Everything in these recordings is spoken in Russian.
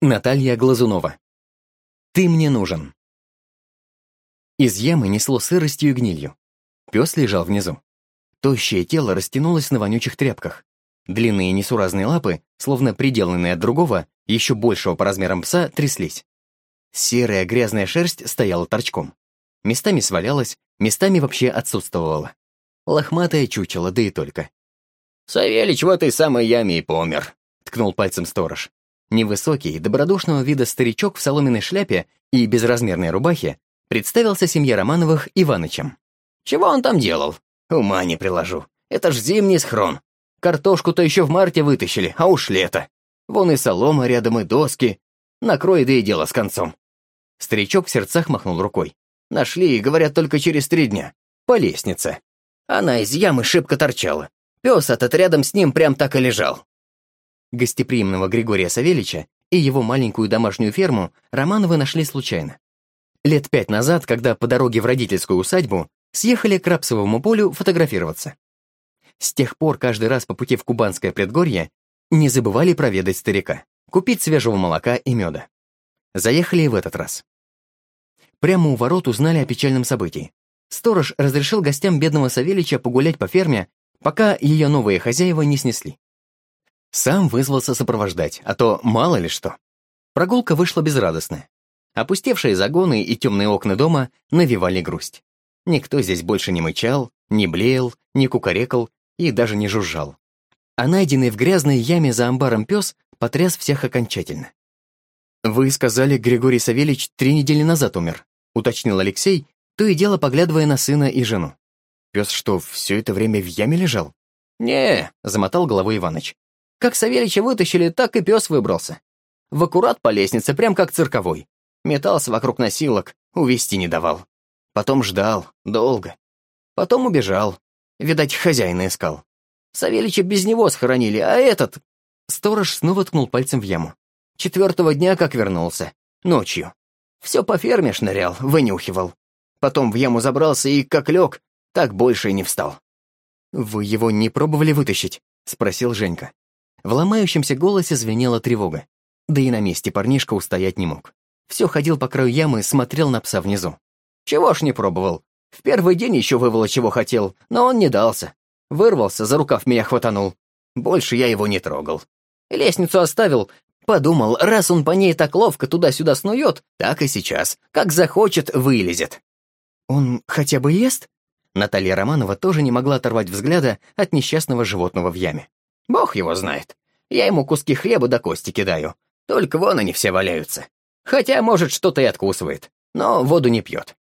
Наталья Глазунова. «Ты мне нужен». Из ямы несло сыростью и гнилью. Пес лежал внизу. Тощее тело растянулось на вонючих тряпках. Длинные несуразные лапы, словно приделанные от другого, еще большего по размерам пса, тряслись. Серая грязная шерсть стояла торчком. Местами свалялась, местами вообще отсутствовала. Лохматое чучело, да и только. «Савельич в этой самой яме и помер», — ткнул пальцем сторож. Невысокий, добродушного вида старичок в соломенной шляпе и безразмерной рубахе представился семье Романовых Иванычем. «Чего он там делал? Ума не приложу. Это ж зимний схрон. Картошку-то еще в марте вытащили, а уж лето. Вон и солома рядом, и доски. Накрой, да и дело с концом». Старичок в сердцах махнул рукой. «Нашли, говорят, только через три дня. По лестнице. Она из ямы шибко торчала. Пес этот рядом с ним прям так и лежал. Гостеприимного Григория Савельича и его маленькую домашнюю ферму Романовы нашли случайно. Лет пять назад, когда по дороге в родительскую усадьбу съехали к Рапсовому полю фотографироваться. С тех пор каждый раз по пути в Кубанское предгорье не забывали проведать старика, купить свежего молока и меда. Заехали и в этот раз. Прямо у ворот узнали о печальном событии. Сторож разрешил гостям бедного Савельича погулять по ферме, пока ее новые хозяева не снесли. Сам вызвался сопровождать, а то мало ли что. Прогулка вышла безрадостная. Опустевшие загоны и темные окна дома навевали грусть. Никто здесь больше не мычал, не блеял, не кукарекал и даже не жужжал. А найденный в грязной яме за амбаром пес потряс всех окончательно. «Вы сказали, Григорий Савельич три недели назад умер», уточнил Алексей, то и дело поглядывая на сына и жену. «Пес что, все это время в яме лежал?» «Не», — замотал головой Иваныч. Как Савельича вытащили, так и пес выбрался. В аккурат по лестнице, прям как цирковой. Метался вокруг носилок, увести не давал. Потом ждал, долго. Потом убежал. Видать, хозяина искал. Савельича без него схоронили, а этот... Сторож снова ткнул пальцем в яму. Четвертого дня как вернулся. Ночью. Все по ферме шнырял, вынюхивал. Потом в яму забрался и, как лег, так больше и не встал. «Вы его не пробовали вытащить?» — спросил Женька. В ломающемся голосе звенела тревога. Да и на месте парнишка устоять не мог. Все ходил по краю ямы, смотрел на пса внизу. «Чего ж не пробовал? В первый день еще вывало, чего хотел, но он не дался. Вырвался, за рукав меня хватанул. Больше я его не трогал. Лестницу оставил, подумал, раз он по ней так ловко туда-сюда снует, так и сейчас, как захочет, вылезет». «Он хотя бы ест?» Наталья Романова тоже не могла оторвать взгляда от несчастного животного в яме. Бог его знает. Я ему куски хлеба до кости кидаю. Только вон они все валяются. Хотя, может, что-то и откусывает. Но воду не пьет.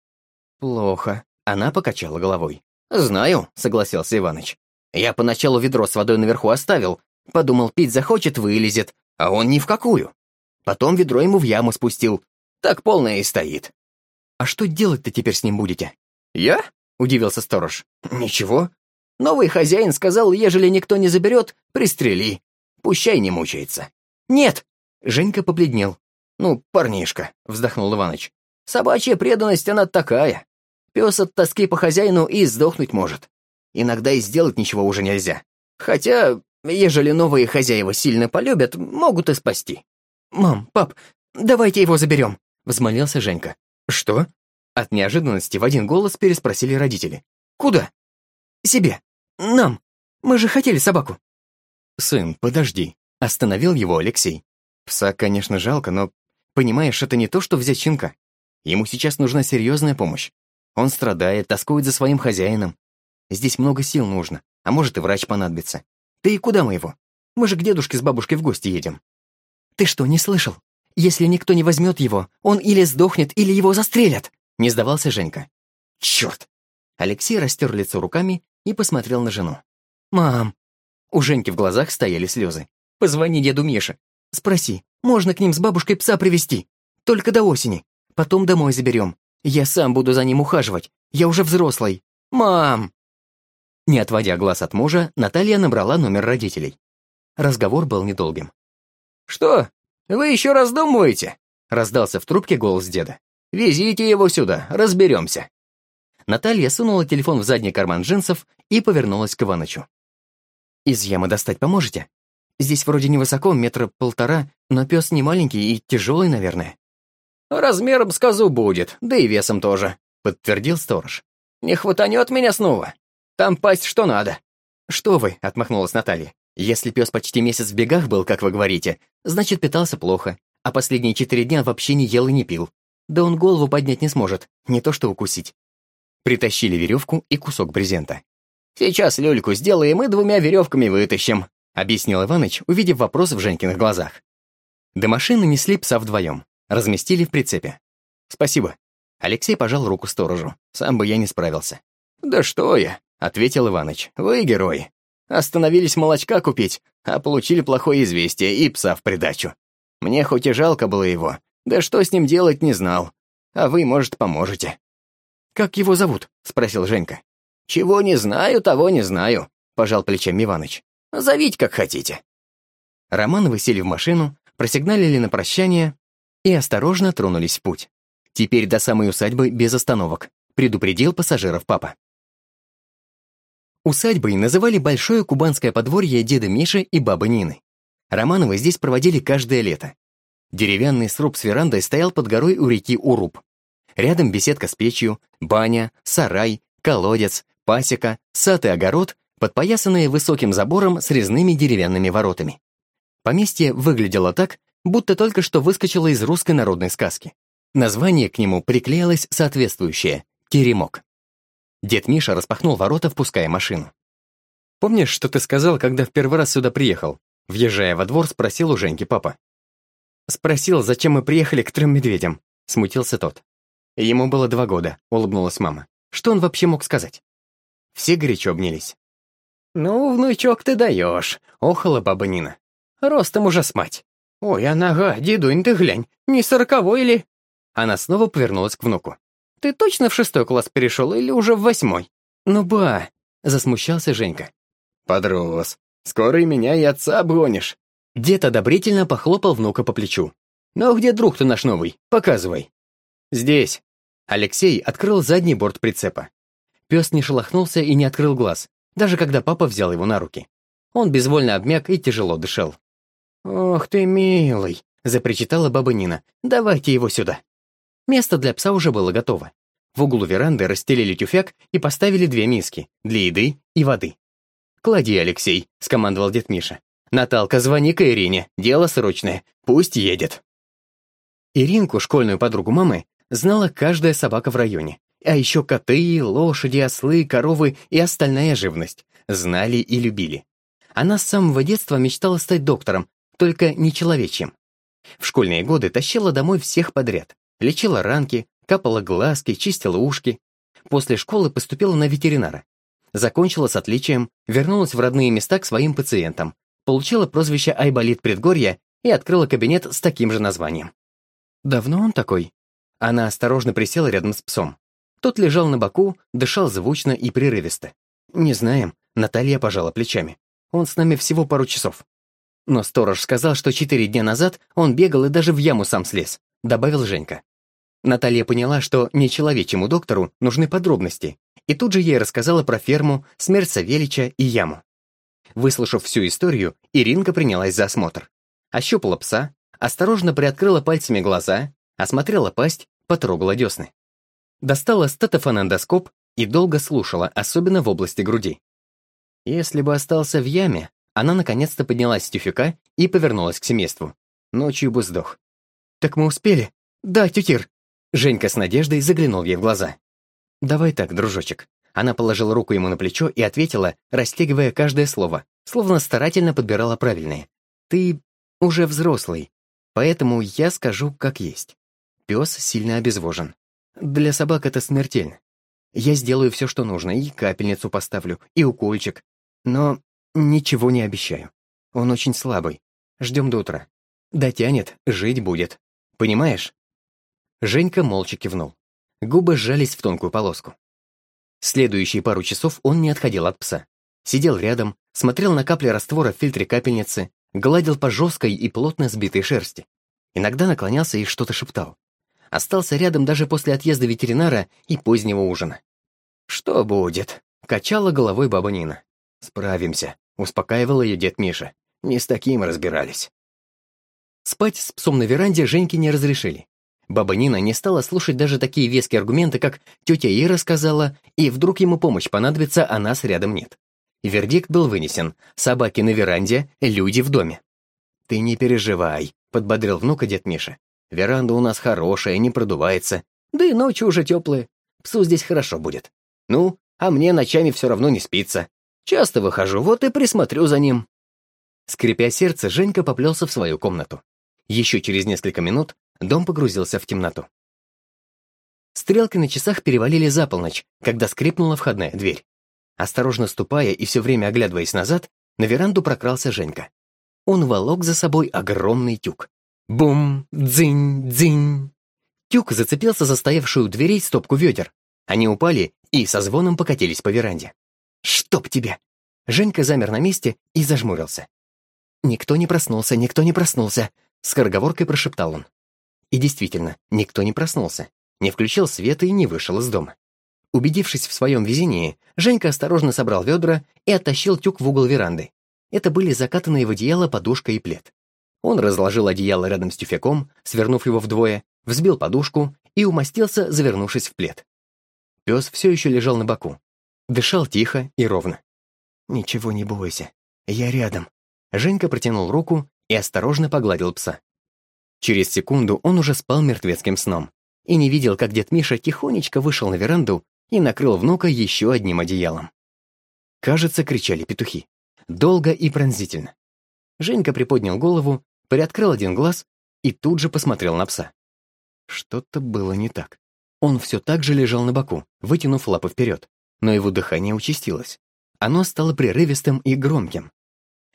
Плохо. Она покачала головой. «Знаю», — согласился Иваныч. «Я поначалу ведро с водой наверху оставил. Подумал, пить захочет, вылезет. А он ни в какую. Потом ведро ему в яму спустил. Так полное и стоит». «А что делать-то теперь с ним будете?» «Я?» — удивился сторож. «Ничего. Новый хозяин сказал, ежели никто не заберет, пристрели. Пущай не мучается. Нет! Женька побледнел. Ну, парнишка, вздохнул Иваныч. Собачья преданность, она такая. Пес от тоски по хозяину и сдохнуть может. Иногда и сделать ничего уже нельзя. Хотя, ежели новые хозяева сильно полюбят, могут и спасти. «Мам, пап, давайте его заберем», — взмолился Женька. «Что?» От неожиданности в один голос переспросили родители. «Куда?» «Себе. Нам! Мы же хотели собаку!» «Сын, подожди!» — остановил его Алексей. «Пса, конечно, жалко, но, понимаешь, это не то, что взять щенка. Ему сейчас нужна серьезная помощь. Он страдает, тоскует за своим хозяином. Здесь много сил нужно, а может и врач понадобится. Ты и куда мы его? Мы же к дедушке с бабушкой в гости едем». «Ты что, не слышал? Если никто не возьмет его, он или сдохнет, или его застрелят!» — не сдавался Женька. «Черт!» Алексей растер лицо руками и посмотрел на жену. «Мам!» У Женьки в глазах стояли слезы. «Позвони деду Мише. Спроси, можно к ним с бабушкой пса привезти? Только до осени. Потом домой заберем. Я сам буду за ним ухаживать. Я уже взрослый. Мам!» Не отводя глаз от мужа, Наталья набрала номер родителей. Разговор был недолгим. «Что, вы еще раздумываете?» — раздался в трубке голос деда. «Везите его сюда, разберемся». Наталья сунула телефон в задний карман джинсов и повернулась к Иванычу. «Из ямы достать поможете?» Здесь вроде невысоко, метра полтора, но пес не маленький и тяжелый, наверное». «Размером с козу будет, да и весом тоже», — подтвердил сторож. «Не хватанет меня снова. Там пасть что надо». «Что вы?» — отмахнулась Наталья. «Если пес почти месяц в бегах был, как вы говорите, значит, питался плохо, а последние четыре дня вообще не ел и не пил. Да он голову поднять не сможет, не то что укусить». Притащили веревку и кусок брезента. «Сейчас люльку сделаем и двумя веревками вытащим», объяснил Иваныч, увидев вопрос в Женькиных глазах. До машины несли пса вдвоем, разместили в прицепе. «Спасибо». Алексей пожал руку сторожу. Сам бы я не справился. «Да что я», — ответил Иваныч. «Вы герои. Остановились молочка купить, а получили плохое известие и пса в придачу. Мне хоть и жалко было его, да что с ним делать не знал. А вы, может, поможете». «Как его зовут?» — спросил Женька. «Чего не знаю, того не знаю», — пожал плечами Иваныч. «Зовите, как хотите». Романовы сели в машину, просигналили на прощание и осторожно тронулись в путь. Теперь до самой усадьбы без остановок, предупредил пассажиров папа. Усадьбой называли большое кубанское подворье деда Миши и бабы Нины. Романовы здесь проводили каждое лето. Деревянный сруб с верандой стоял под горой у реки Уруб. Рядом беседка с печью, баня, сарай, колодец, пасека, сад и огород, подпоясанные высоким забором с резными деревянными воротами. Поместье выглядело так, будто только что выскочило из русской народной сказки. Название к нему приклеилось соответствующее — «Теремок». Дед Миша распахнул ворота, впуская машину. «Помнишь, что ты сказал, когда в первый раз сюда приехал?» Въезжая во двор, спросил у Женьки папа. «Спросил, зачем мы приехали к трем медведям?» Смутился тот. Ему было два года, улыбнулась мама. Что он вообще мог сказать? Все горячо обнялись. «Ну, внучок, ты даешь», — охала баба Нина. «Ростом уже с мать. Ой, а нога, дедунь, ты глянь, не сороковой или...» Она снова повернулась к внуку. «Ты точно в шестой класс перешел или уже в восьмой?» «Ну, ба!» — засмущался Женька. «Подрос. Скоро и меня, и отца обгонишь». Дед одобрительно похлопал внука по плечу. «Ну, где друг-то наш новый? Показывай». «Здесь». Алексей открыл задний борт прицепа. Пес не шелохнулся и не открыл глаз, даже когда папа взял его на руки. Он безвольно обмяк и тяжело дышал. «Ох ты, милый!» — запричитала баба Нина. «Давайте его сюда». Место для пса уже было готово. В углу веранды расстелили тюфяк и поставили две миски для еды и воды. «Клади, Алексей», — скомандовал дед Миша. «Наталка, звони-ка Ирине, дело срочное, пусть едет». Иринку, школьную подругу мамы, знала каждая собака в районе. А еще коты, лошади, ослы, коровы и остальная живность. Знали и любили. Она с самого детства мечтала стать доктором, только не человечьим. В школьные годы тащила домой всех подряд. Лечила ранки, капала глазки, чистила ушки. После школы поступила на ветеринара. Закончила с отличием, вернулась в родные места к своим пациентам, получила прозвище Айболит Предгорья и открыла кабинет с таким же названием. «Давно он такой?» Она осторожно присела рядом с псом. Тот лежал на боку, дышал звучно и прерывисто. «Не знаем», — Наталья пожала плечами. «Он с нами всего пару часов». Но сторож сказал, что четыре дня назад он бегал и даже в яму сам слез, добавил Женька. Наталья поняла, что нечеловечему доктору нужны подробности, и тут же ей рассказала про ферму, смерть Савелича и яму. Выслушав всю историю, Иринка принялась за осмотр. Ощупала пса, осторожно приоткрыла пальцами глаза, осмотрела пасть, потрогала десны. Достала статофонендоскоп и долго слушала, особенно в области груди. Если бы остался в яме, она наконец-то поднялась с тюфяка и повернулась к семейству. Ночью бы сдох. «Так мы успели?» «Да, тютир!» Женька с надеждой заглянул ей в глаза. «Давай так, дружочек». Она положила руку ему на плечо и ответила, растягивая каждое слово, словно старательно подбирала правильные. «Ты уже взрослый, поэтому я скажу, как есть. Пес сильно обезвожен. Для собак это смертельно. Я сделаю все, что нужно, и капельницу поставлю, и укольчик. Но ничего не обещаю. Он очень слабый. Ждем до утра. Дотянет, жить будет. Понимаешь?» Женька молча кивнул. Губы сжались в тонкую полоску. Следующие пару часов он не отходил от пса. Сидел рядом, смотрел на капли раствора в фильтре капельницы, гладил по жесткой и плотно сбитой шерсти. Иногда наклонялся и что-то шептал. Остался рядом даже после отъезда ветеринара и позднего ужина. «Что будет?» — качала головой баба Нина. «Справимся», — успокаивал ее дед Миша. не с таким разбирались. Спать с псом на веранде Женьке не разрешили. Баба Нина не стала слушать даже такие веские аргументы, как «тетя Ира сказала», и вдруг ему помощь понадобится, а нас рядом нет. Вердикт был вынесен. Собаки на веранде, люди в доме. «Ты не переживай», — подбодрил внука дед Миша. «Веранда у нас хорошая, не продувается. Да и ночи уже теплые. Псу здесь хорошо будет. Ну, а мне ночами все равно не спится. Часто выхожу, вот и присмотрю за ним». Скрипя сердце, Женька поплелся в свою комнату. Еще через несколько минут дом погрузился в темноту. Стрелки на часах перевалили за полночь, когда скрипнула входная дверь. Осторожно ступая и все время оглядываясь назад, на веранду прокрался Женька. Он волок за собой огромный тюк. Бум, дзынь, дзынь. Тюк зацепился за стоявшую у дверей стопку ведер. Они упали и со звоном покатились по веранде. «Чтоб тебе!» Женька замер на месте и зажмурился. «Никто не проснулся, никто не проснулся», — скороговоркой прошептал он. И действительно, никто не проснулся, не включил свет и не вышел из дома. Убедившись в своем везении, Женька осторожно собрал ведра и оттащил тюк в угол веранды. Это были закатанные в одеяло подушка и плед. Он разложил одеяло рядом с тюфяком, свернув его вдвое, взбил подушку и умостился, завернувшись в плед. Пес все еще лежал на боку. Дышал тихо и ровно. «Ничего не бойся, я рядом». Женька протянул руку и осторожно погладил пса. Через секунду он уже спал мертвецким сном и не видел, как дед Миша тихонечко вышел на веранду и накрыл внука еще одним одеялом. Кажется, кричали петухи. Долго и пронзительно. Женька приподнял голову, приоткрыл один глаз и тут же посмотрел на пса. Что-то было не так. Он все так же лежал на боку, вытянув лапы вперед, но его дыхание участилось. Оно стало прерывистым и громким.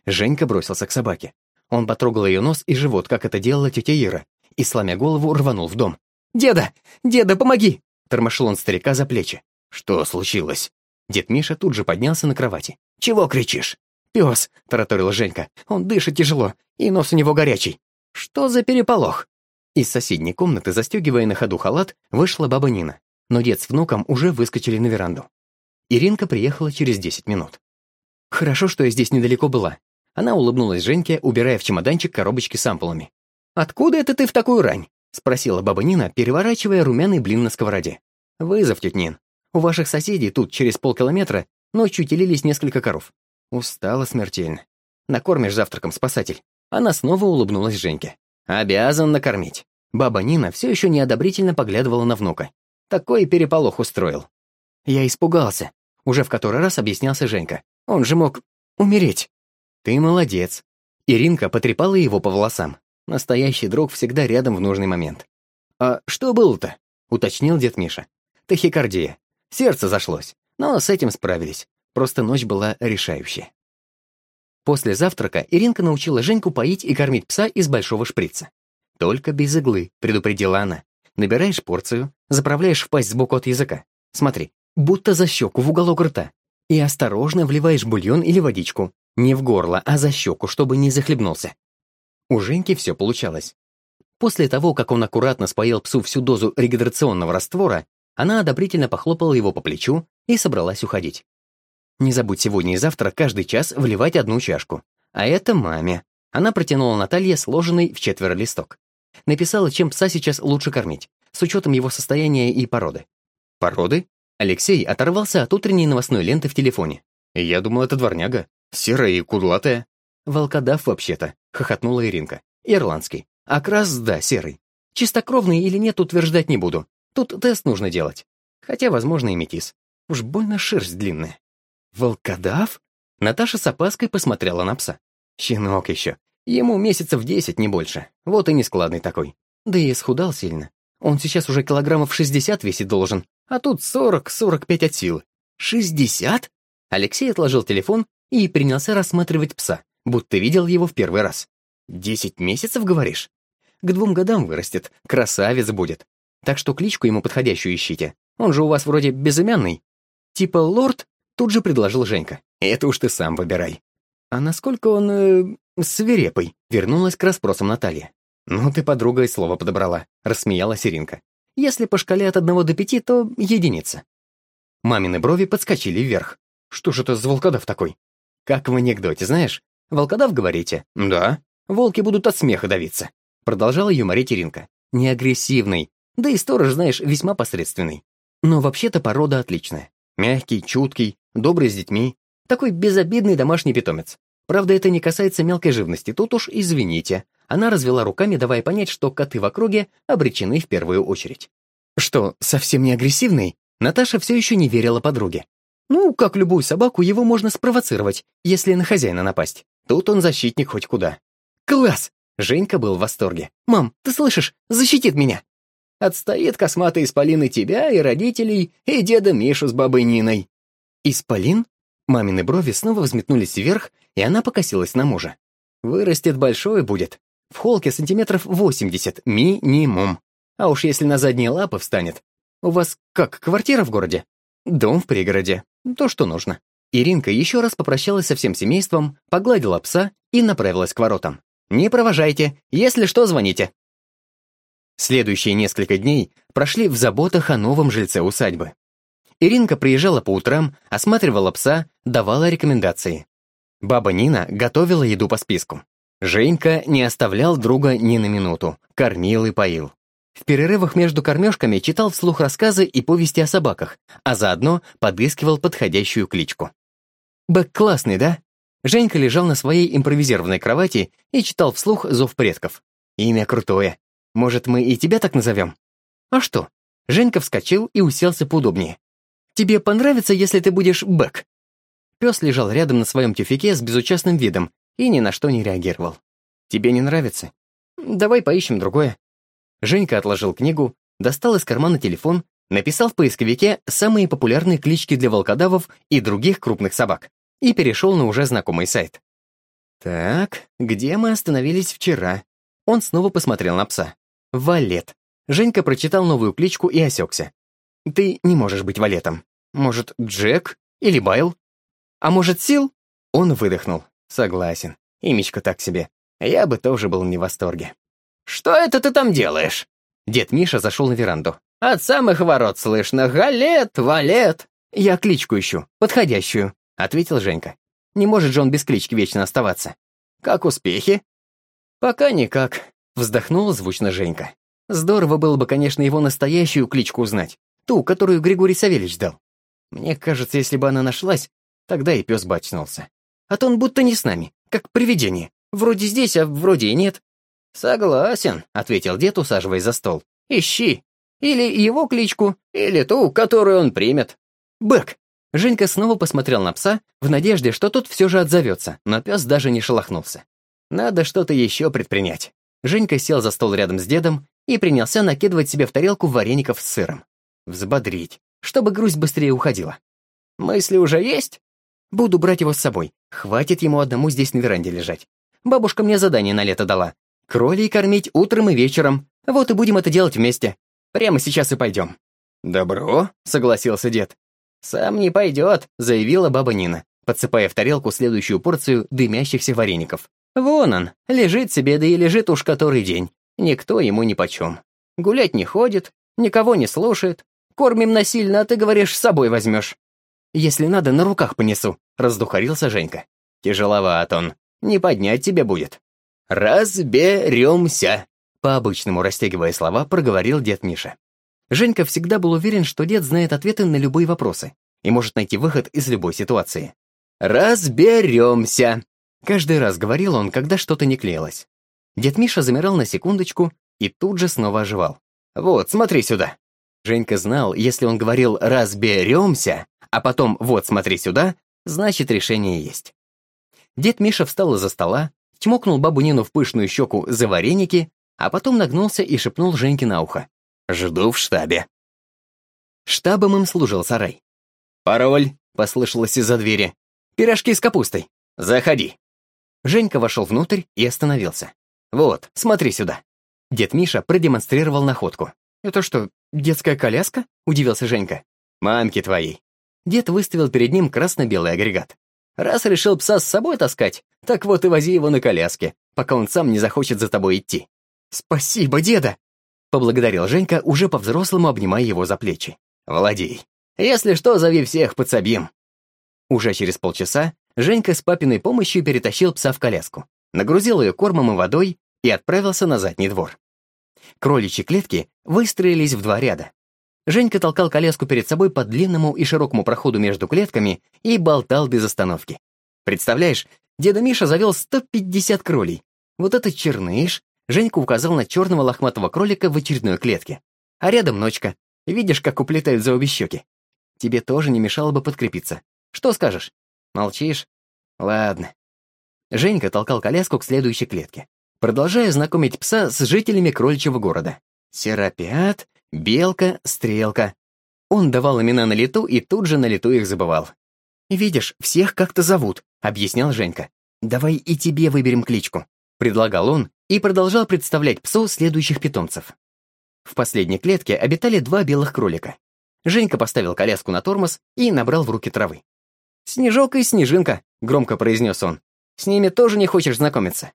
Женька бросился к собаке. Он потрогал ее нос и живот, как это делала тетя Ира, и, сломя голову, рванул в дом. «Деда! Деда, помоги!» Тормошил он старика за плечи. «Что случилось?» Дед Миша тут же поднялся на кровати. «Чего кричишь?» «Пес!» — тараторила Женька. «Он дышит тяжело, и нос у него горячий. Что за переполох?» Из соседней комнаты, застегивая на ходу халат, вышла баба Нина. Но дед с внуком уже выскочили на веранду. Иринка приехала через 10 минут. «Хорошо, что я здесь недалеко была». Она улыбнулась Женьке, убирая в чемоданчик коробочки с ампулами. «Откуда это ты в такую рань?» — спросила баба Нина, переворачивая румяный блин на сковороде. «Вызов, тетя Нин. У ваших соседей тут, через полкилометра, ночью телились несколько коров. Устала смертельно. Накормишь завтраком, спасатель». Она снова улыбнулась Женьке. «Обязан накормить». Баба Нина все еще неодобрительно поглядывала на внука. Такой переполох устроил. Я испугался. Уже в который раз объяснялся Женька. Он же мог умереть. Ты молодец. Иринка потрепала его по волосам. Настоящий друг всегда рядом в нужный момент. «А что было-то?» — уточнил дед Миша. «Тахикардия. Сердце зашлось. Но с этим справились. Просто ночь была решающая». После завтрака Иринка научила Женьку поить и кормить пса из большого шприца. «Только без иглы», — предупредила она. «Набираешь порцию, заправляешь в пасть сбоку от языка. Смотри, будто за щеку в уголок рта. И осторожно вливаешь бульон или водичку. Не в горло, а за щеку, чтобы не захлебнулся. У Женьки все получалось. После того, как он аккуратно споил псу всю дозу регидрационного раствора, она одобрительно похлопала его по плечу и собралась уходить. «Не забудь сегодня и завтра каждый час вливать одну чашку. А это маме». Она протянула Наталье сложенный в четверо листок. Написала, чем пса сейчас лучше кормить, с учетом его состояния и породы. «Породы?» Алексей оторвался от утренней новостной ленты в телефоне. «Я думал, это дворняга. Серая и кудлатая». «Волкодав, вообще-то», — хохотнула Иринка. «Ирландский. Окрас, да, серый. Чистокровный или нет, утверждать не буду. Тут тест нужно делать. Хотя, возможно, и метис. Уж больно шерсть длинная». «Волкодав?» Наташа с опаской посмотрела на пса. «Щенок еще. Ему месяцев десять, не больше. Вот и нескладный такой. Да и схудал сильно. Он сейчас уже килограммов шестьдесят весить должен, а тут сорок-сорок пять от силы». «Шестьдесят?» Алексей отложил телефон и принялся рассматривать пса будто видел его в первый раз. «Десять месяцев, говоришь? К двум годам вырастет, красавец будет. Так что кличку ему подходящую ищите. Он же у вас вроде безымянный. Типа лорд?» Тут же предложил Женька. «Это уж ты сам выбирай». «А насколько он... Э, свирепый?» Вернулась к расспросам Наталья. «Ну ты, подруга, и слово подобрала», — рассмеялась Иринка. «Если по шкале от одного до пяти, то единица». Мамины брови подскочили вверх. «Что же это за волкодав такой?» «Как в анекдоте, знаешь? Волкодав, говорите? Да. Волки будут от смеха давиться. Продолжала юморить Иринка. Не агрессивный. Да и сторож, знаешь, весьма посредственный. Но вообще-то порода отличная. Мягкий, чуткий, добрый с детьми. Такой безобидный домашний питомец. Правда, это не касается мелкой живности, тут уж извините. Она развела руками, давая понять, что коты в округе обречены в первую очередь. Что, совсем не агрессивный? Наташа все еще не верила подруге. Ну, как любую собаку, его можно спровоцировать, если на хозяина напасть. Тут он защитник хоть куда. Класс! Женька был в восторге. «Мам, ты слышишь? Защитит меня!» Отстоит косматый исполин и тебя, и родителей, и деда Мишу с бабой Ниной. Исполин? Мамины брови снова взметнулись вверх, и она покосилась на мужа. Вырастет большой будет. В холке сантиметров 80, минимум. А уж если на задние лапы встанет. У вас как, квартира в городе? Дом в пригороде. То, что нужно. Иринка еще раз попрощалась со всем семейством, погладила пса и направилась к воротам. «Не провожайте, если что, звоните». Следующие несколько дней прошли в заботах о новом жильце усадьбы. Иринка приезжала по утрам, осматривала пса, давала рекомендации. Баба Нина готовила еду по списку. Женька не оставлял друга ни на минуту, кормил и поил. В перерывах между кормежками читал вслух рассказы и повести о собаках, а заодно подыскивал подходящую кличку. «Бэк классный, да?» Женька лежал на своей импровизированной кровати и читал вслух зов предков. «Имя крутое. Может, мы и тебя так назовем?» «А что?» Женька вскочил и уселся поудобнее. «Тебе понравится, если ты будешь Бэк?» Пес лежал рядом на своем тюфике с безучастным видом и ни на что не реагировал. «Тебе не нравится? Давай поищем другое». Женька отложил книгу, достал из кармана телефон, написал в поисковике самые популярные клички для волкодавов и других крупных собак и перешел на уже знакомый сайт. «Так, где мы остановились вчера?» Он снова посмотрел на пса. «Валет». Женька прочитал новую кличку и осекся. «Ты не можешь быть валетом. Может, Джек или Байл? А может, Сил?» Он выдохнул. «Согласен. Имечко так себе. Я бы тоже был не в восторге». «Что это ты там делаешь?» Дед Миша зашел на веранду. «От самых ворот слышно «Галет, валет». «Я кличку ищу, подходящую», — ответил Женька. «Не может же он без клички вечно оставаться». «Как успехи?» «Пока никак», — вздохнула звучно Женька. «Здорово было бы, конечно, его настоящую кличку узнать, ту, которую Григорий Савельевич дал. Мне кажется, если бы она нашлась, тогда и пес бы очнулся. А то он будто не с нами, как привидение. Вроде здесь, а вроде и нет». «Согласен», — ответил дед, усаживаясь за стол. «Ищи. Или его кличку, или ту, которую он примет». «Бэк!» Женька снова посмотрел на пса, в надежде, что тот все же отзовется, но пес даже не шелохнулся. Надо что-то еще предпринять. Женька сел за стол рядом с дедом и принялся накидывать себе в тарелку вареников с сыром. Взбодрить, чтобы грусть быстрее уходила. «Мысли уже есть?» «Буду брать его с собой. Хватит ему одному здесь на веранде лежать. Бабушка мне задание на лето дала. Кролей кормить утром и вечером. Вот и будем это делать вместе. Прямо сейчас и пойдем». «Добро», — согласился дед. «Сам не пойдет», — заявила баба Нина, подсыпая в тарелку следующую порцию дымящихся вареников. «Вон он, лежит себе, да и лежит уж который день. Никто ему нипочем. Гулять не ходит, никого не слушает. Кормим насильно, а ты говоришь, с собой возьмешь». «Если надо, на руках понесу», — раздухарился Женька. «Тяжеловат он, не поднять тебе будет». «Разберемся», — по-обычному растягивая слова, проговорил дед Миша. Женька всегда был уверен, что дед знает ответы на любые вопросы и может найти выход из любой ситуации. «Разберемся!» Каждый раз говорил он, когда что-то не клеилось. Дед Миша замирал на секундочку и тут же снова оживал. «Вот, смотри сюда!» Женька знал, если он говорил «разберемся», а потом «вот, смотри сюда», значит, решение есть. Дед Миша встал из-за стола, чмокнул бабу Нину в пышную щеку за вареники, а потом нагнулся и шепнул Женьке на ухо. Жду в штабе». Штабом им служил сарай. «Пароль», — послышалось из-за двери. «Пирожки с капустой. Заходи». Женька вошел внутрь и остановился. «Вот, смотри сюда». Дед Миша продемонстрировал находку. «Это что, детская коляска?» — удивился Женька. «Мамки твоей». Дед выставил перед ним красно-белый агрегат. «Раз решил пса с собой таскать, так вот и вози его на коляске, пока он сам не захочет за тобой идти». «Спасибо, деда!» Поблагодарил Женька, уже по-взрослому обнимая его за плечи. «Владей, если что, зови всех, подсобим». Уже через полчаса Женька с папиной помощью перетащил пса в коляску, нагрузил ее кормом и водой и отправился на задний двор. Кроличьи клетки выстроились в два ряда. Женька толкал коляску перед собой по длинному и широкому проходу между клетками и болтал без остановки. Представляешь, деда Миша завел 150 кролей. Вот это черныш, Женька указал на черного лохматого кролика в очередной клетке. А рядом ночка. Видишь, как уплетают за обе щеки? Тебе тоже не мешало бы подкрепиться. Что скажешь? Молчишь? Ладно. Женька толкал коляску к следующей клетке, продолжая знакомить пса с жителями кроличьего города. Серапиат, Белка, Стрелка. Он давал имена на лету и тут же на лету их забывал. «Видишь, всех как-то зовут», — объяснял Женька. «Давай и тебе выберем кличку», — предлагал он и продолжал представлять псу следующих питомцев. В последней клетке обитали два белых кролика. Женька поставил коляску на тормоз и набрал в руки травы. «Снежок и Снежинка», — громко произнес он. «С ними тоже не хочешь знакомиться?»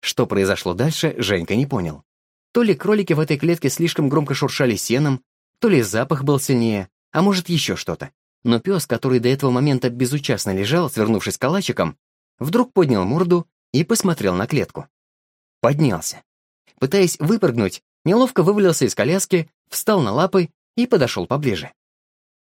Что произошло дальше, Женька не понял. То ли кролики в этой клетке слишком громко шуршали сеном, то ли запах был сильнее, а может еще что-то. Но пес, который до этого момента безучастно лежал, свернувшись калачиком, вдруг поднял морду и посмотрел на клетку. Поднялся. Пытаясь выпрыгнуть, неловко вывалился из коляски, встал на лапы и подошел поближе.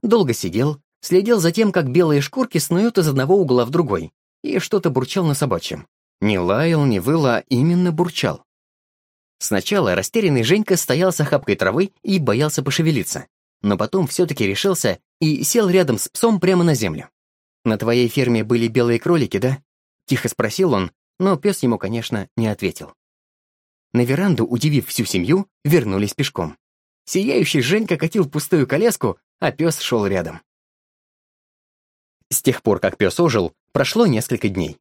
Долго сидел, следил за тем, как белые шкурки снуют из одного угла в другой, и что-то бурчал на собачьем. Не лаял, не выл, а именно бурчал. Сначала растерянный Женька стоял с охапкой травы и боялся пошевелиться, но потом все-таки решился и сел рядом с псом прямо на землю. «На твоей ферме были белые кролики, да?» — тихо спросил он, но пес ему, конечно, не ответил. На веранду, удивив всю семью, вернулись пешком. Сияющий Женька катил пустую коляску, а пес шел рядом. С тех пор, как пес ожил, прошло несколько дней.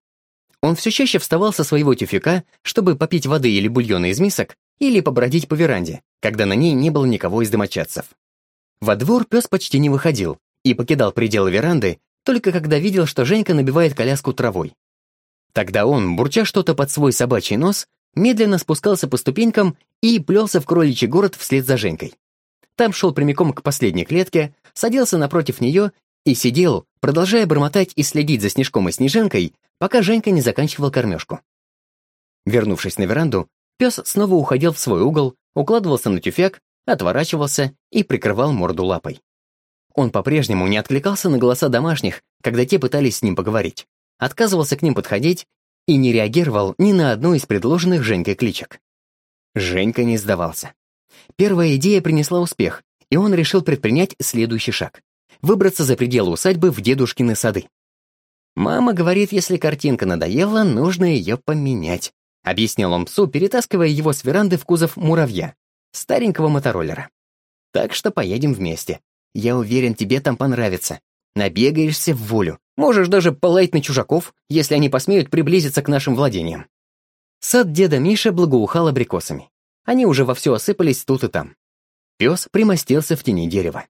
Он все чаще вставал со своего тюфяка, чтобы попить воды или бульона из мисок, или побродить по веранде, когда на ней не было никого из домочадцев. Во двор пес почти не выходил и покидал пределы веранды, только когда видел, что Женька набивает коляску травой. Тогда он, бурча что-то под свой собачий нос, медленно спускался по ступенькам и плелся в кроличий город вслед за Женькой. Там шел прямиком к последней клетке, садился напротив нее и сидел, продолжая бормотать и следить за Снежком и Снеженкой, пока Женька не заканчивал кормежку. Вернувшись на веранду, пес снова уходил в свой угол, укладывался на тюфяк, отворачивался и прикрывал морду лапой. Он по-прежнему не откликался на голоса домашних, когда те пытались с ним поговорить, отказывался к ним подходить и не реагировал ни на одну из предложенных Женькой кличек. Женька не сдавался. Первая идея принесла успех, и он решил предпринять следующий шаг — выбраться за пределы усадьбы в дедушкины сады. «Мама говорит, если картинка надоела, нужно ее поменять», — объяснил он псу, перетаскивая его с веранды в кузов муравья, старенького мотороллера. «Так что поедем вместе. Я уверен, тебе там понравится. Набегаешься в волю. Можешь даже полаять на чужаков, если они посмеют приблизиться к нашим владениям». Сад деда Миша благоухал абрикосами. Они уже вовсю осыпались тут и там. Пес примостился в тени дерева.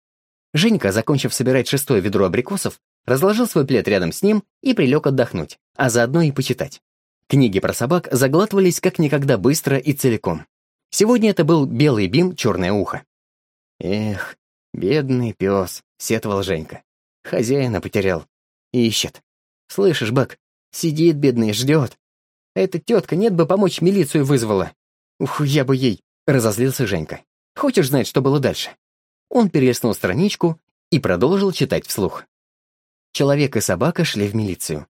Женька, закончив собирать шестое ведро абрикосов, разложил свой плед рядом с ним и прилег отдохнуть, а заодно и почитать. Книги про собак заглатывались как никогда быстро и целиком. Сегодня это был белый бим «Черное ухо». «Эх, бедный пес», — сетовал Женька. Хозяина потерял. Ищет. Слышишь, Бак, сидит бедный, ждет. Эта тетка нет бы помочь милицию вызвала. Ух, я бы ей... Разозлился Женька. Хочешь знать, что было дальше? Он перелистнул страничку и продолжил читать вслух. Человек и собака шли в милицию.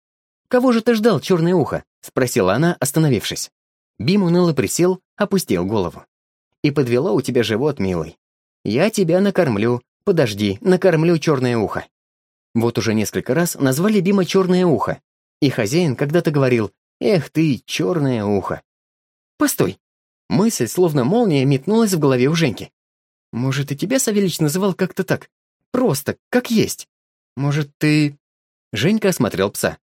«Кого же ты ждал, черное ухо?» — спросила она, остановившись. Бим уныло присел, опустил голову. «И подвело у тебя живот, милый. Я тебя накормлю. Подожди, накормлю черное ухо». Вот уже несколько раз назвали Бима черное ухо, и хозяин когда-то говорил «Эх ты, черное ухо». «Постой!» Мысль, словно молния, метнулась в голове у Женьки. «Может, и тебя Савельич называл как-то так? Просто, как есть?» Может, ты...» Женька осмотрел пса.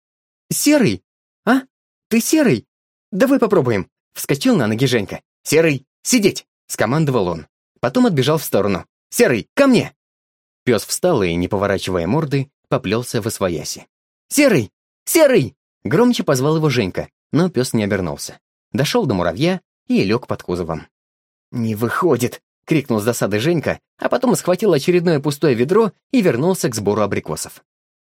«Серый? А? Ты серый? Давай попробуем!» Вскочил на ноги Женька. «Серый, сидеть!» — скомандовал он. Потом отбежал в сторону. «Серый, ко мне!» Пес встал и, не поворачивая морды, поплелся в освояси. «Серый! Серый!» Громче позвал его Женька, но пес не обернулся. Дошел до муравья и лег под кузовом. «Не выходит!» — крикнул с досады Женька, а потом схватил очередное пустое ведро и вернулся к сбору абрикосов.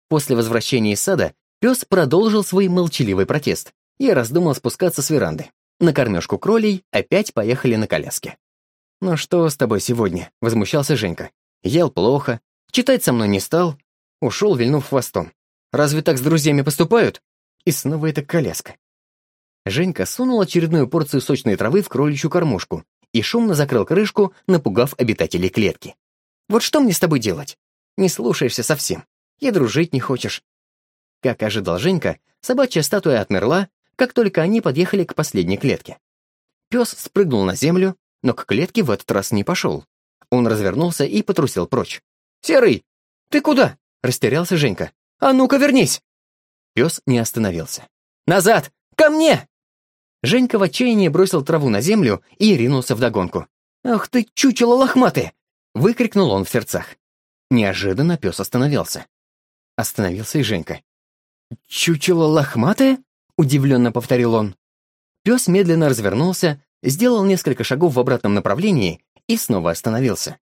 После возвращения из сада Пес продолжил свой молчаливый протест и раздумал спускаться с веранды. На кормежку кролей опять поехали на коляске. «Ну что с тобой сегодня?» — возмущался Женька. «Ел плохо, читать со мной не стал, ушел, вильнув хвостом. Разве так с друзьями поступают?» И снова эта коляска. Женька сунул очередную порцию сочной травы в кроличью кормушку и шумно закрыл крышку, напугав обитателей клетки. «Вот что мне с тобой делать? Не слушаешься совсем. И дружить не хочешь». Как ожидал Женька, собачья статуя отмерла, как только они подъехали к последней клетке. Пес спрыгнул на землю, но к клетке в этот раз не пошел. Он развернулся и потрусил прочь. «Серый, ты куда?» — растерялся Женька. «А ну-ка вернись!» Пес не остановился. «Назад! Ко мне!» Женька в отчаянии бросил траву на землю и ринулся вдогонку. «Ах ты, чучело лохматое!» — выкрикнул он в сердцах. Неожиданно пес остановился. Остановился и Женька. «Чучело лохматое?» — удивленно повторил он. Пес медленно развернулся, сделал несколько шагов в обратном направлении и снова остановился.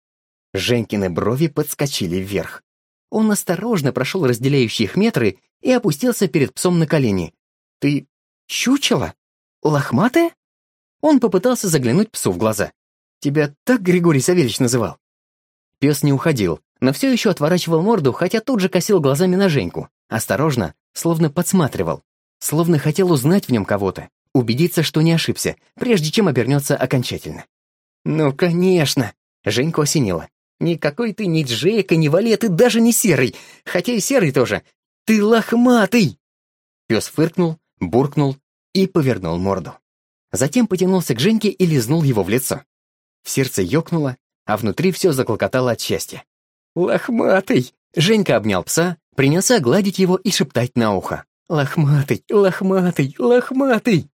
Женькины брови подскочили вверх. Он осторожно прошел разделяющие их метры и опустился перед псом на колени. «Ты чучело? Лохматое?» Он попытался заглянуть псу в глаза. «Тебя так Григорий Савельевич называл?» Пес не уходил, но все еще отворачивал морду, хотя тут же косил глазами на Женьку. Осторожно, словно подсматривал. Словно хотел узнать в нем кого-то, убедиться, что не ошибся, прежде чем обернется окончательно. «Ну, конечно!» — Женьку осенило. «Никакой ты не Джейка, не Валет и даже не Серый, хотя и Серый тоже. Ты лохматый!» Пес фыркнул, буркнул и повернул морду. Затем потянулся к Женьке и лизнул его в лицо. В сердце ёкнуло, а внутри все заклокотало от счастья. «Лохматый!» Женька обнял пса, принялся гладить его и шептать на ухо. «Лохматый, лохматый, лохматый!»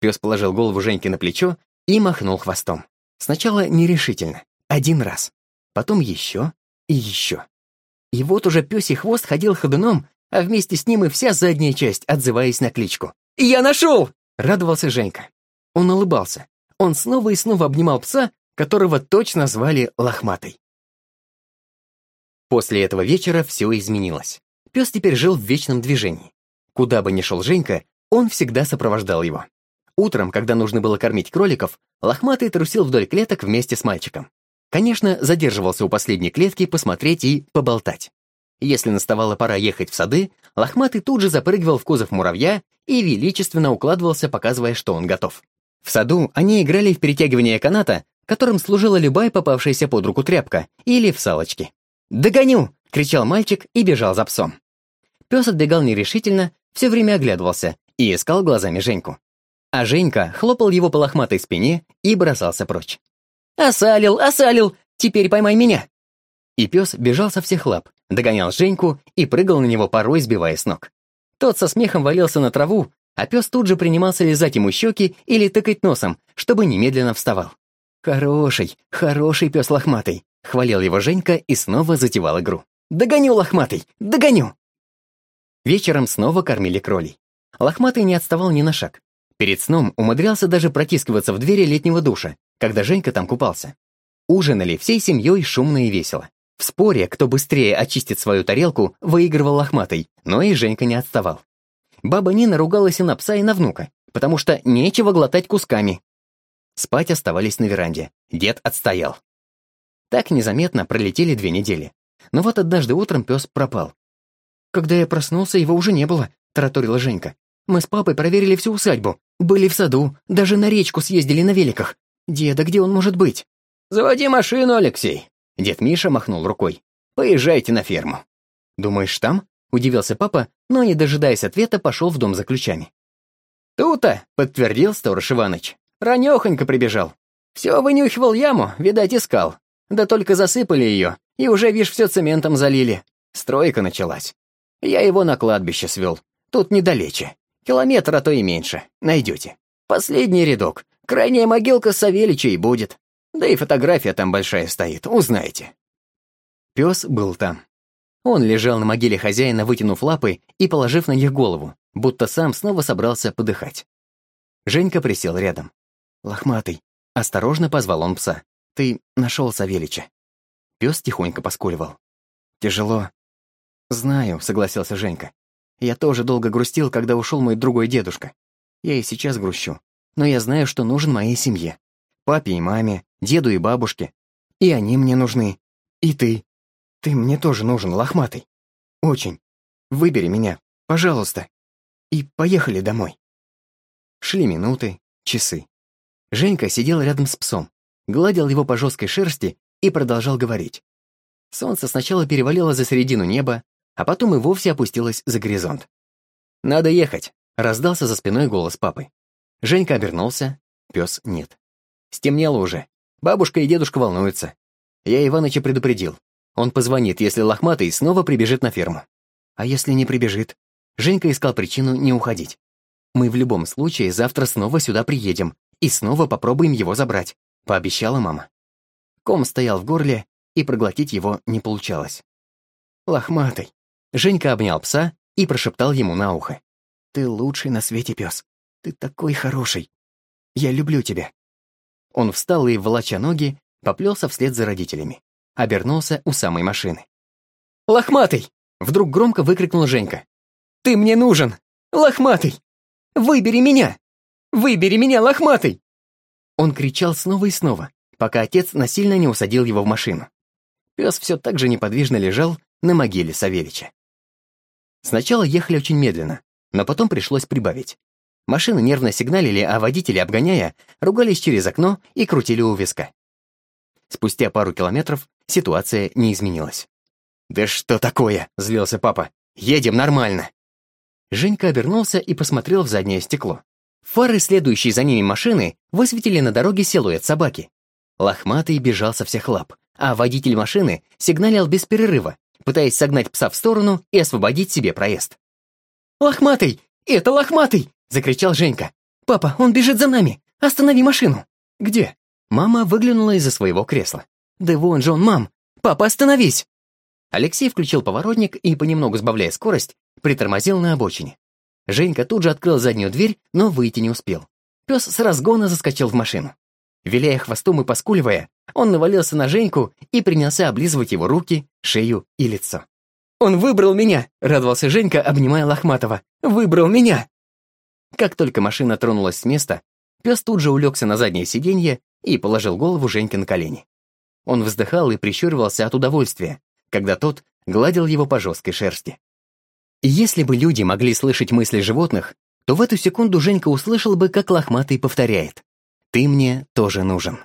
Пес положил голову Женьки на плечо и махнул хвостом. Сначала нерешительно, один раз, потом еще и еще. И вот уже пёсий хвост ходил ходуном, а вместе с ним и вся задняя часть, отзываясь на кличку. «Я нашел!» — радовался Женька. Он улыбался. Он снова и снова обнимал пса, которого точно звали Лохматый. После этого вечера все изменилось. Пес теперь жил в вечном движении. Куда бы ни шел Женька, он всегда сопровождал его. Утром, когда нужно было кормить кроликов, лохматый трусил вдоль клеток вместе с мальчиком. Конечно, задерживался у последней клетки посмотреть и поболтать. Если наставала пора ехать в сады, лохматый тут же запрыгивал в кузов муравья и величественно укладывался, показывая, что он готов. В саду они играли в перетягивание каната, которым служила любая попавшаяся под руку тряпка, или в салочки. «Догоню!» — кричал мальчик и бежал за псом. Пес отбегал нерешительно, все время оглядывался и искал глазами Женьку. А Женька хлопал его по лохматой спине и бросался прочь. «Осалил, осалил! Теперь поймай меня!» И пес бежал со всех лап, догонял Женьку и прыгал на него порой, сбивая с ног. Тот со смехом валился на траву, а пес тут же принимался лизать ему щеки или тыкать носом, чтобы немедленно вставал. «Хороший, хороший пес лохматый», — хвалил его Женька и снова затевал игру. «Догоню, лохматый, догоню!» Вечером снова кормили кролей. Лохматый не отставал ни на шаг. Перед сном умудрялся даже протискиваться в двери летнего душа, когда Женька там купался. Ужинали всей семьей шумно и весело. В споре, кто быстрее очистит свою тарелку, выигрывал лохматый, но и Женька не отставал. Баба Нина ругалась и на пса, и на внука, потому что нечего глотать кусками. Спать оставались на веранде. Дед отстоял. Так незаметно пролетели две недели. Но вот однажды утром пес пропал. «Когда я проснулся, его уже не было», — тараторила Женька. «Мы с папой проверили всю усадьбу. Были в саду, даже на речку съездили на великах. Деда, где он может быть?» «Заводи машину, Алексей!» Дед Миша махнул рукой. «Поезжайте на ферму». «Думаешь, там?» — удивился папа, но, не дожидаясь ответа, пошел в дом за ключами. «Тута!» — подтвердил сторож Иваныч. «Ранехонько прибежал. Все вынюхивал яму, видать, искал. Да только засыпали ее, и уже, видишь, все цементом залили. Стройка началась. Я его на кладбище свел. Тут недалече. Километр, а то и меньше. Найдете. Последний рядок. Крайняя могилка Савелича и будет. Да и фотография там большая стоит, узнаете. Пес был там. Он лежал на могиле хозяина, вытянув лапы и положив на них голову, будто сам снова собрался подыхать. Женька присел рядом. «Лохматый», — осторожно позвал он пса. «Ты нашел Савелича». Пес тихонько поскуливал. «Тяжело, «Знаю», — согласился Женька. Я тоже долго грустил, когда ушел мой другой дедушка. Я и сейчас грущу. Но я знаю, что нужен моей семье. Папе и маме, деду и бабушке. И они мне нужны. И ты. Ты мне тоже нужен, лохматый. Очень. Выбери меня, пожалуйста. И поехали домой. Шли минуты, часы. Женька сидел рядом с псом, гладил его по жесткой шерсти и продолжал говорить. Солнце сначала перевалило за середину неба, а потом и вовсе опустилось за горизонт. «Надо ехать», — раздался за спиной голос папы. Женька обернулся, пес нет. Стемнело уже. Бабушка и дедушка волнуются. Я Иваныча предупредил. Он позвонит, если лохматый снова прибежит на ферму. А если не прибежит? Женька искал причину не уходить. Мы в любом случае завтра снова сюда приедем и снова попробуем его забрать, пообещала мама. Ком стоял в горле, и проглотить его не получалось. Лохматый. Женька обнял пса и прошептал ему на ухо. «Ты лучший на свете пес. Ты такой хороший. Я люблю тебя». Он встал и, волоча ноги, поплелся вслед за родителями. Обернулся у самой машины. «Лохматый!» — вдруг громко выкрикнул Женька. «Ты мне нужен! Лохматый! Выбери меня! Выбери меня, лохматый!» Он кричал снова и снова, пока отец насильно не усадил его в машину. Пес все так же неподвижно лежал на могиле Савельича. Сначала ехали очень медленно, но потом пришлось прибавить. Машины нервно сигналили, а водители, обгоняя, ругались через окно и крутили у виска. Спустя пару километров ситуация не изменилась. «Да что такое?» — злился папа. «Едем нормально!» Женька обернулся и посмотрел в заднее стекло. Фары, следующие за ними машины, высветили на дороге силуэт собаки. Лохматый бежал со всех лап, а водитель машины сигналил без перерыва, пытаясь согнать пса в сторону и освободить себе проезд. «Лохматый! Это лохматый!» — закричал Женька. «Папа, он бежит за нами! Останови машину!» «Где?» Мама выглянула из-за своего кресла. «Да вон же он, мам! Папа, остановись!» Алексей включил поворотник и, понемногу сбавляя скорость, притормозил на обочине. Женька тут же открыл заднюю дверь, но выйти не успел. Пес с разгона заскочил в машину. Виляя хвостом и поскуливая, он навалился на Женьку и принялся облизывать его руки, шею и лицо. «Он выбрал меня!» — радовался Женька, обнимая Лохматова. «Выбрал меня!» Как только машина тронулась с места, пес тут же улегся на заднее сиденье и положил голову Женьке на колени. Он вздыхал и прищуривался от удовольствия, когда тот гладил его по жесткой шерсти. Если бы люди могли слышать мысли животных, то в эту секунду Женька услышал бы, как лохматый повторяет «Ты мне тоже нужен».